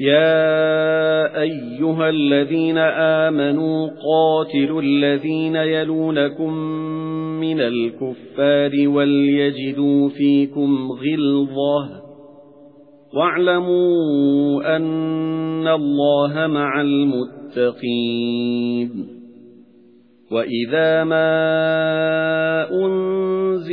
يَا أَيُّهَا الَّذِينَ آمَنُوا قَاتِلُوا الَّذِينَ يَلُونَكُم مِّنَ الْكُفَّارِ وَلْيَجِدُوا فِيكُمْ غِلْظَةً وَاعْلَمُوا أَنَّ اللَّهَ مَعَ الْمُتَّقِينَ وَإِذَا مَا أُنْزِلَتْ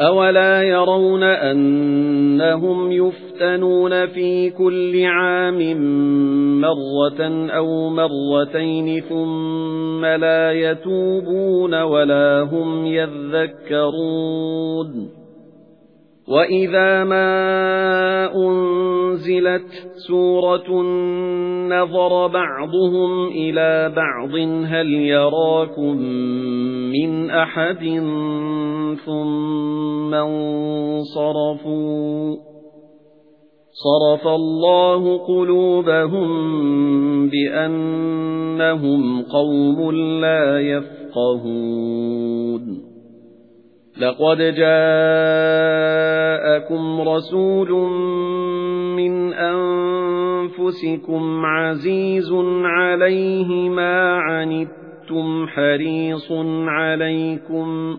أَوَلَا يَرَوْنَ أَنَّهُمْ يُفْتَنُونَ فِي كُلِّ عَامٍ مَّرَّةً أَوْ مَرَّتَيْنِ ثُمَّ لَا يَتُوبُونَ وَلَا هُمْ يَذَّكَّرُونَ وَإِذَا مَا أُنْزِلَتْ سُورَةٌ نَظَرَ بَعْضُهُمْ إِلَى بَعْضٍ هَلْ يَرَاكُمْ مِنْ أَحَدٍ ثُمَّ انصَرَفُوا صَرَفَ اللَّهُ قُلُوبَهُم بِأَنَّهُمْ قَوْمٌ لَّا يَفْقَهُونَ. لَقَدْ جَاءَكُمْ رَسُولٌ مِنْ أَنفُسِكُمْ عَزِيزٌ عَلَيْهِ مَا عَنِتُّمْ حَرِيصٌ عَلَيْكُمْ